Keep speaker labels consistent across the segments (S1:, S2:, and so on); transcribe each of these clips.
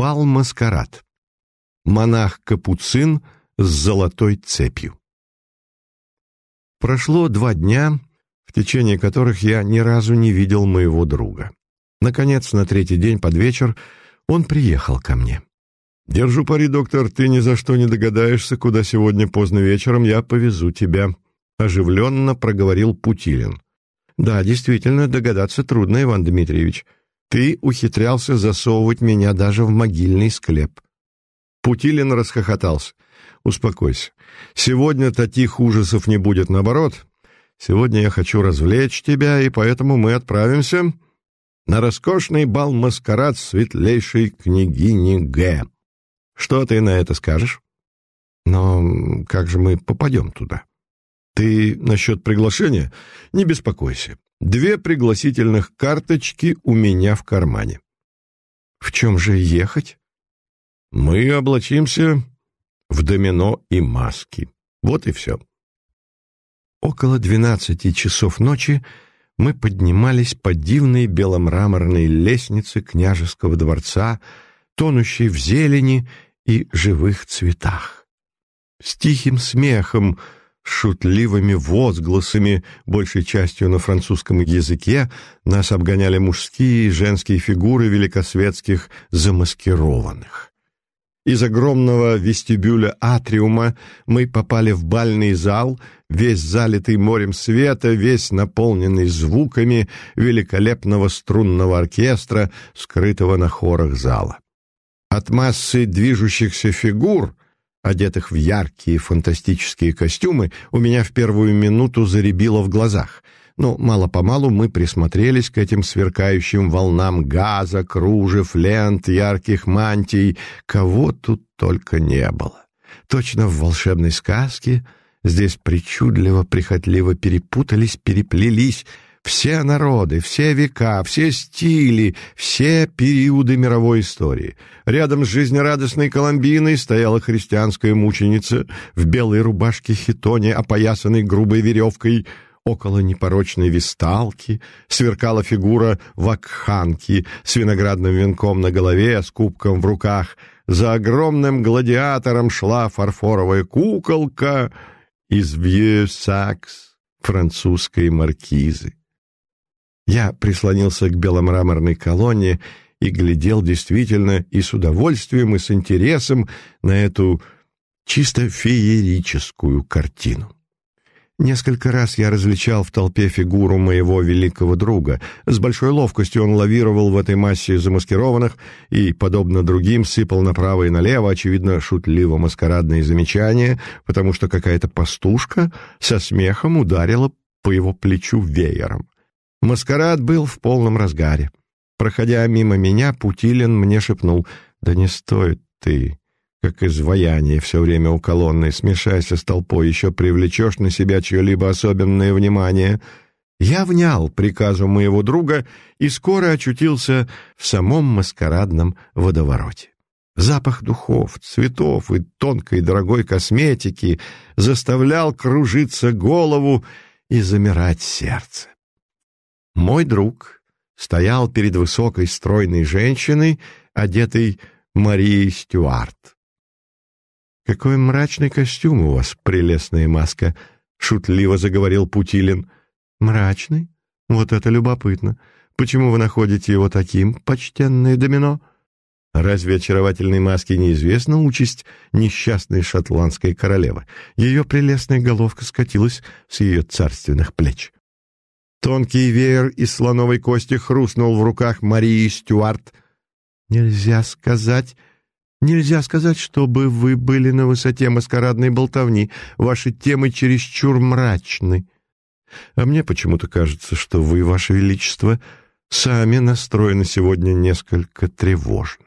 S1: Бал-маскарад. Монах-капуцин с золотой цепью. Прошло два дня, в течение которых я ни разу не видел моего друга. Наконец, на третий день под вечер он приехал ко мне. «Держу пари, доктор, ты ни за что не догадаешься, куда сегодня поздно вечером я повезу тебя», — оживленно проговорил Путилин. «Да, действительно, догадаться трудно, Иван Дмитриевич. Ты ухитрялся засовывать меня даже в могильный склеп». Путилин расхохотался. «Успокойся. Сегодня таких ужасов не будет, наоборот. Сегодня я хочу развлечь тебя, и поэтому мы отправимся на роскошный бал-маскарад светлейшей княгини Г. Что ты на это скажешь? Но как же мы попадем туда? Ты насчет приглашения? Не беспокойся. Две пригласительных карточки у меня в кармане. В чем же ехать? Мы облачимся в домино и маски. Вот и все. Около двенадцати часов ночи мы поднимались по дивной беломраморной лестнице княжеского дворца, тонущей в зелени и живых цветах. С тихим смехом, шутливыми возгласами, большей частью на французском языке, нас обгоняли мужские и женские фигуры великосветских замаскированных. Из огромного вестибюля атриума мы попали в бальный зал, весь залитый морем света, весь наполненный звуками великолепного струнного оркестра, скрытого на хорах зала. От массы движущихся фигур, одетых в яркие фантастические костюмы, у меня в первую минуту заребило в глазах — но мало-помалу мы присмотрелись к этим сверкающим волнам газа, кружев, лент, ярких мантий. Кого тут только не было. Точно в волшебной сказке здесь причудливо, прихотливо перепутались, переплелись все народы, все века, все стили, все периоды мировой истории. Рядом с жизнерадостной Коломбиной стояла христианская мученица в белой рубашке хитоне, опоясанной грубой веревкой — Около непорочной висталки сверкала фигура вакханки с виноградным венком на голове, с кубком в руках. За огромным гладиатором шла фарфоровая куколка из Вье-Сакс французской маркизы. Я прислонился к беломраморной колонне и глядел действительно и с удовольствием, и с интересом на эту чисто феерическую картину. Несколько раз я различал в толпе фигуру моего великого друга. С большой ловкостью он лавировал в этой массе замаскированных и, подобно другим, сыпал направо и налево, очевидно, шутливо маскарадные замечания, потому что какая-то пастушка со смехом ударила по его плечу веером. Маскарад был в полном разгаре. Проходя мимо меня, Путилин мне шепнул, «Да не стоит ты, как изваяние все время у колонны, смешайся с толпой, еще привлечешь на себя чье-либо особенное внимание. Я внял приказу моего друга и скоро очутился в самом маскарадном водовороте. Запах духов, цветов и тонкой дорогой косметики заставлял кружиться голову и замирать сердце. Мой друг стоял перед высокой стройной женщиной, одетой Марией Стюарт. «Какой мрачный костюм у вас, прелестная маска!» — шутливо заговорил Путилин. «Мрачный? Вот это любопытно. Почему вы находите его таким, почтенное домино?» Разве очаровательной маске неизвестна участь несчастной шотландской королевы? Ее прелестная головка скатилась с ее царственных плеч. Тонкий веер из слоновой кости хрустнул в руках Марии Стюарт. «Нельзя сказать, Нельзя сказать, чтобы вы были на высоте маскарадной болтовни. Ваши темы чересчур мрачны. А мне почему-то кажется, что вы, Ваше Величество, сами настроены сегодня несколько тревожно.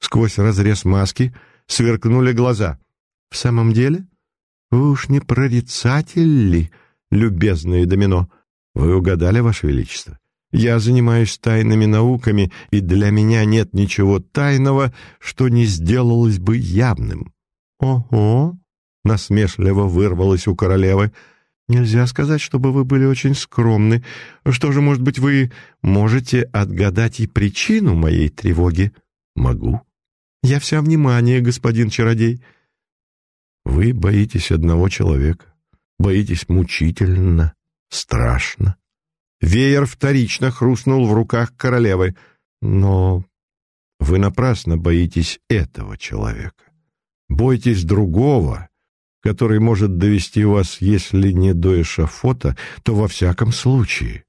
S1: Сквозь разрез маски сверкнули глаза. В самом деле? Вы уж не прорицатель ли, любезное домино? Вы угадали, Ваше Величество? Я занимаюсь тайными науками, и для меня нет ничего тайного, что не сделалось бы явным». «Ого!» — насмешливо вырвалось у королевы. «Нельзя сказать, чтобы вы были очень скромны. Что же, может быть, вы можете отгадать и причину моей тревоги?» Могу.
S2: Я вся внимание, господин чародей.
S1: Вы боитесь одного человека. Боитесь мучительно, страшно.
S2: Веер вторично хрустнул в руках королевы.
S1: Но вы напрасно боитесь этого человека. Бойтесь другого, который может довести вас, если не до эшафота, то во всяком случае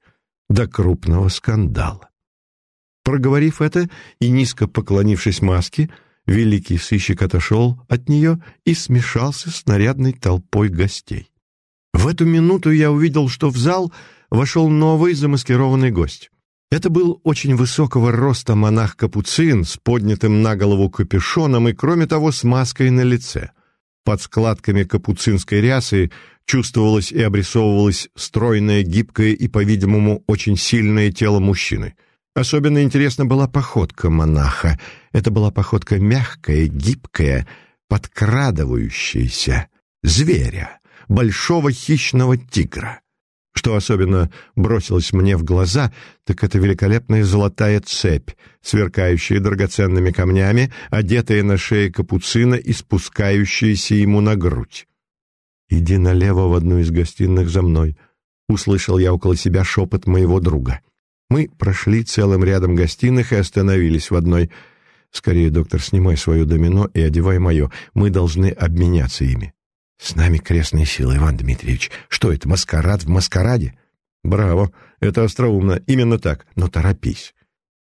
S1: до крупного скандала.
S2: Проговорив это и низко поклонившись маске, великий сыщик отошел от нее и смешался с нарядной толпой гостей. В эту минуту я увидел, что в зал вошел новый замаскированный гость. Это был очень высокого роста монах-капуцин с поднятым на голову капюшоном и, кроме того, с маской на лице. Под складками капуцинской рясы чувствовалось и обрисовывалось стройное, гибкое и, по-видимому, очень сильное тело мужчины. Особенно интересна была походка монаха. Это была походка мягкая, гибкая, подкрадывающаяся, зверя, большого хищного тигра. Что особенно бросилось мне в глаза, так это великолепная золотая цепь, сверкающая драгоценными камнями, одетая на шее капуцина и спускающаяся ему на грудь. «Иди налево в одну из гостиных за мной», — услышал я около себя шепот моего друга. Мы прошли целым рядом гостиных и остановились в одной. «Скорее, доктор, снимай свое домино и одевай мое. Мы должны обменяться ими». «С нами крестные силы, Иван Дмитриевич. Что это, маскарад в маскараде?» «Браво! Это остроумно. Именно так. Но торопись».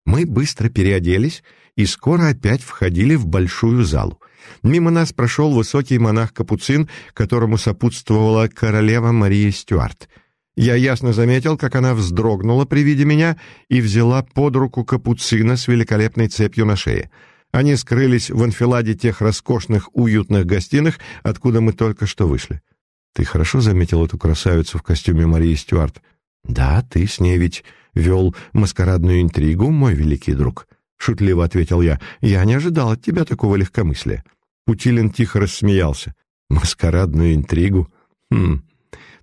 S2: Мы быстро переоделись и скоро опять входили в большую залу. Мимо нас прошел высокий монах-капуцин, которому сопутствовала королева Мария Стюарт. Я ясно заметил, как она вздрогнула при виде меня и взяла под руку капуцина с великолепной цепью на шее — они скрылись в анфиладе тех роскошных, уютных гостиных, откуда мы только что вышли. Ты хорошо заметил эту красавицу в костюме Марии Стюарт? Да, ты с ней ведь вел маскарадную интригу, мой великий друг. Шутливо ответил я. Я не ожидал от тебя такого легкомыслия. Путилин тихо рассмеялся. Маскарадную интригу? Хм,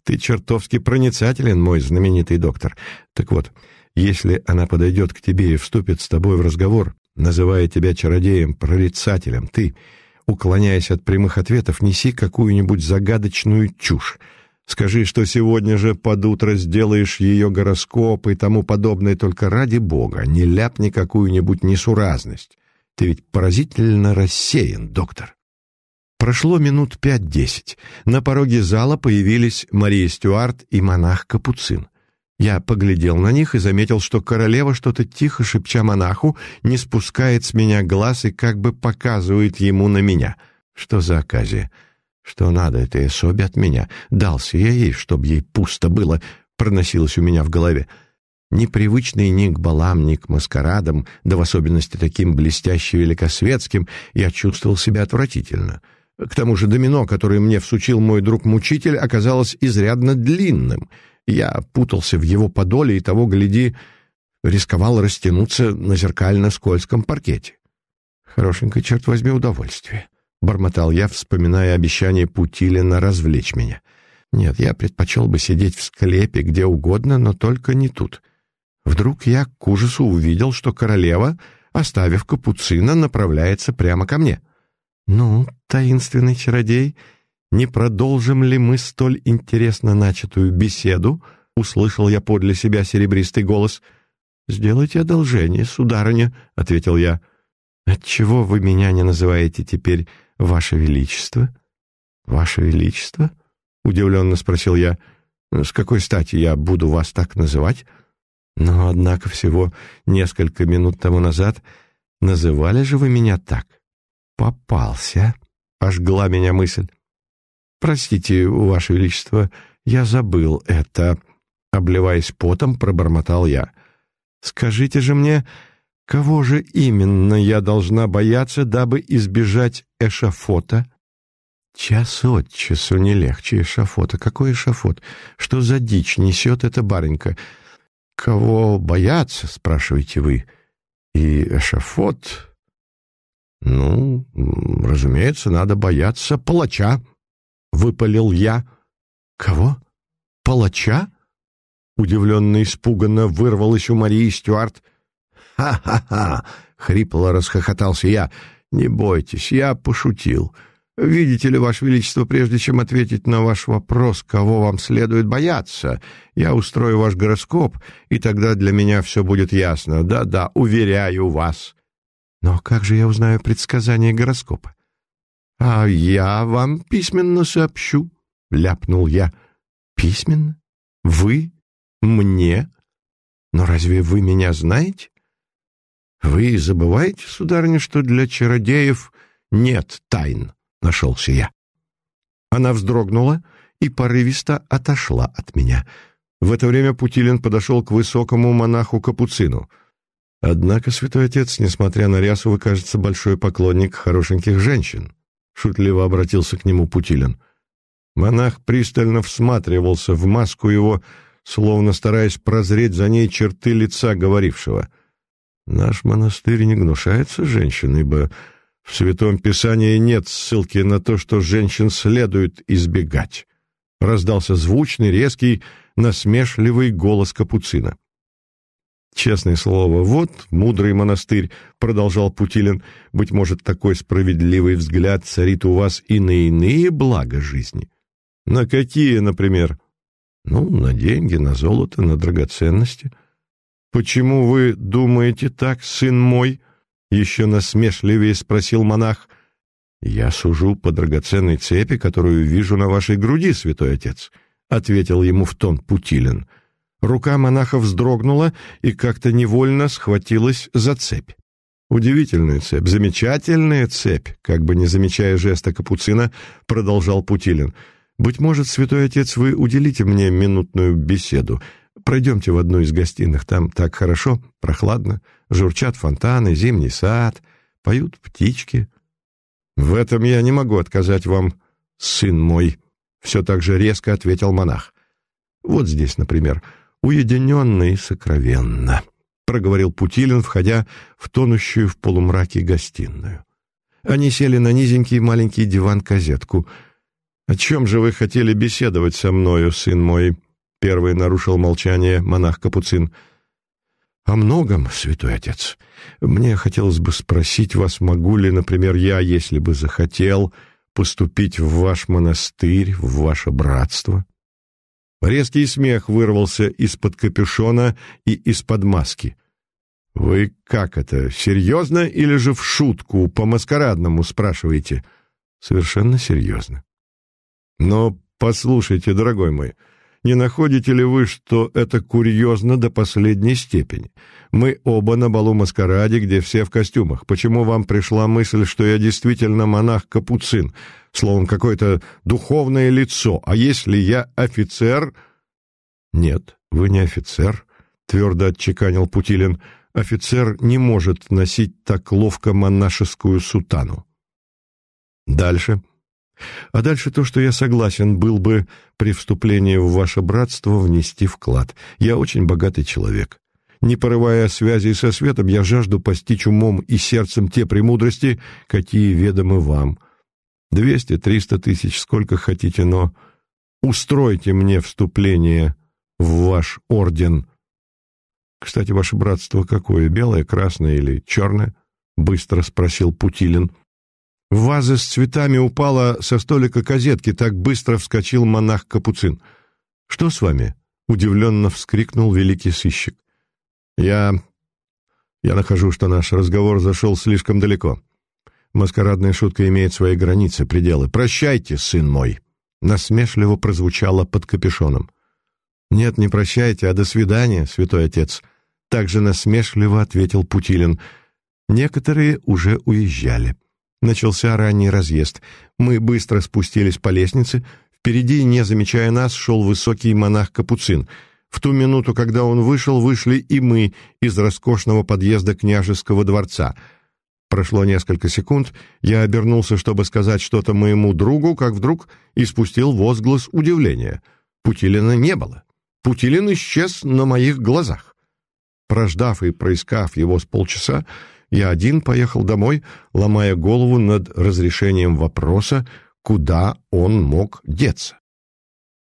S2: ты чертовски проницателен, мой знаменитый доктор. Так вот, если она подойдет к тебе и вступит с тобой в разговор, называя тебя чародеем, прорицателем, ты, уклоняясь от прямых ответов, неси какую-нибудь загадочную чушь. Скажи, что сегодня же под утро сделаешь ее гороскоп и тому подобное только ради бога, не ляпни какую-нибудь несуразность. Ты ведь поразительно рассеян, доктор. Прошло минут пять-десять. На пороге зала появились Мария Стюарт и монах Капуцин. Я поглядел на них и заметил, что королева, что-то тихо шепча монаху, не спускает с меня глаз и как бы показывает ему на меня. Что за оказия? Что надо этой особе от меня? Дался я ей, чтобы ей пусто было, проносилось у меня в голове. Непривычный ни к балам, ни к маскарадам, да в особенности таким блестяще великосветским, я чувствовал себя отвратительно. К тому же домино, которое мне всучил мой друг-мучитель, оказалось изрядно длинным — я путался в его подоле и того, гляди, рисковал растянуться на зеркально-скользком паркете. Хорошенькое, черт возьми, удовольствие. Бормотал я, вспоминая обещание Путилина развлечь меня. Нет, я предпочел бы сидеть в склепе где угодно, но только не тут. Вдруг я к ужасу увидел, что королева, оставив капуцина, направляется прямо ко мне. «Ну, таинственный чародей, не продолжим ли мы столь интересно начатую беседу?» — услышал я подле себя серебристый голос. «Сделайте одолжение, сударыня», — ответил я. «Отчего вы меня не называете теперь Ваше Величество?» «Ваше Величество?» — удивленно спросил я. «С какой стати я буду вас так называть?» «Но, однако, всего несколько минут тому назад называли же вы меня так». «Попался», — ожгла меня мысль. «Простите, Ваше Величество, я забыл это», — обливаясь потом, пробормотал я. «Скажите же мне, кого же именно я должна бояться, дабы избежать эшафота?» «Час от часу не легче эшафота. Какой эшафот? Что за дичь несет эта барынька? Кого бояться, спрашиваете вы? И эшафот...» «Ну, разумеется, надо бояться палача», выпалил я. «Кого? Палача?» Удивленно испуганно вырвалось у Марии Стюарт. «Ха-ха-ха!»
S1: — Хрипло расхохотался я. «Не бойтесь, я пошутил. Видите ли, Ваше Величество, прежде чем ответить на ваш вопрос, кого вам следует бояться, я устрою ваш гороскоп, и тогда для меня все будет ясно. Да-да, уверяю вас». «Но как же я узнаю предсказание гороскопа?» «А я вам письменно сообщу», — ляпнул я. «Письменно? Вы? Мне? Но разве вы меня знаете?» «Вы забываете, сударыня, что для чародеев нет тайн?» — нашелся я. Она вздрогнула и порывисто отошла от меня. В это время Путилин подошел к высокому монаху-капуцину. «Однако, святой отец, несмотря на рясу, вы, кажется, большой поклонник хорошеньких женщин», — шутливо обратился к нему Путилин. Монах пристально всматривался в маску его, словно стараясь прозреть за ней черты лица говорившего. «Наш монастырь не гнушается женщин, ибо в Святом Писании нет ссылки на то, что женщин следует избегать». Раздался звучный, резкий, насмешливый голос Капуцина. «Честное слово, вот мудрый монастырь», — продолжал Путилин, «быть может, такой справедливый взгляд царит у вас и на иные блага жизни». «На какие, например?» «Ну, на деньги, на золото, на драгоценности». «Почему вы думаете так, сын мой?» — еще насмешливее спросил монах. «Я сужу по драгоценной цепи, которую вижу на вашей груди, святой отец», — ответил ему в тон Путилин. — Рука монаха вздрогнула и как-то невольно схватилась за цепь. «Удивительная цепь, замечательная цепь», как бы не замечая жеста капуцина, продолжал Путилин. «Быть может, святой отец, вы уделите мне минутную беседу. Пройдемте в одну из гостиных, там так хорошо, прохладно, журчат фонтаны, зимний сад, поют птички». «В этом я не могу отказать вам, сын мой», — все так же резко ответил монах. «Вот здесь, например» уединенно и сокровенно», — проговорил Путилин, входя в тонущую в полумраке гостиную. Они сели на низенький маленький диван-казетку. «О чем же вы хотели беседовать со мною, сын мой?» — первый нарушил молчание монах-капуцин. «О многом, святой отец. Мне хотелось бы спросить вас, могу ли, например, я, если бы захотел, поступить в ваш монастырь, в ваше братство?» Резкий смех вырвался из-под капюшона и из-под маски. «Вы как это, серьезно или же в шутку, по-маскарадному спрашиваете?» «Совершенно серьезно». «Но послушайте, дорогой мой, не находите ли вы, что это курьезно до последней степени? Мы оба на балу маскараде, где все в костюмах. Почему вам пришла мысль, что я действительно монах-капуцин?» словом, какое-то духовное лицо. А если я офицер... Нет, вы не офицер, твердо отчеканил Путилин. Офицер не может носить так ловко монашескую сутану. Дальше. А дальше то, что я согласен был бы при вступлении в ваше братство внести вклад. Я очень богатый человек. Не порывая связи со светом, я жажду постичь умом и сердцем те премудрости, какие ведомы вам — Двести, триста тысяч, сколько хотите, но устройте мне вступление в ваш орден. Кстати, ваше братство какое, белое, красное или черное? Быстро спросил Путилин. В вазы с цветами упала со столика козетки, так быстро вскочил монах-капуцин. «Что с вами?» — удивленно вскрикнул великий сыщик. «Я... я нахожу, что наш разговор зашел слишком далеко. Маскарадная шутка имеет свои границы, пределы. «Прощайте, сын мой!» Насмешливо прозвучало под капюшоном. «Нет, не прощайте, а до свидания, святой отец!» Также насмешливо ответил Путилин. Некоторые уже уезжали. Начался ранний разъезд. Мы быстро спустились по лестнице. Впереди, не замечая нас, шел высокий монах-капуцин. В ту минуту, когда он вышел, вышли и мы из роскошного подъезда княжеского дворца — Прошло несколько секунд, я обернулся, чтобы сказать что-то моему другу, как вдруг испустил возглас удивления. Путилина не было. Путилин исчез на моих глазах. Прождав и проискав его с полчаса, я один поехал домой, ломая голову над разрешением вопроса, куда он мог деться.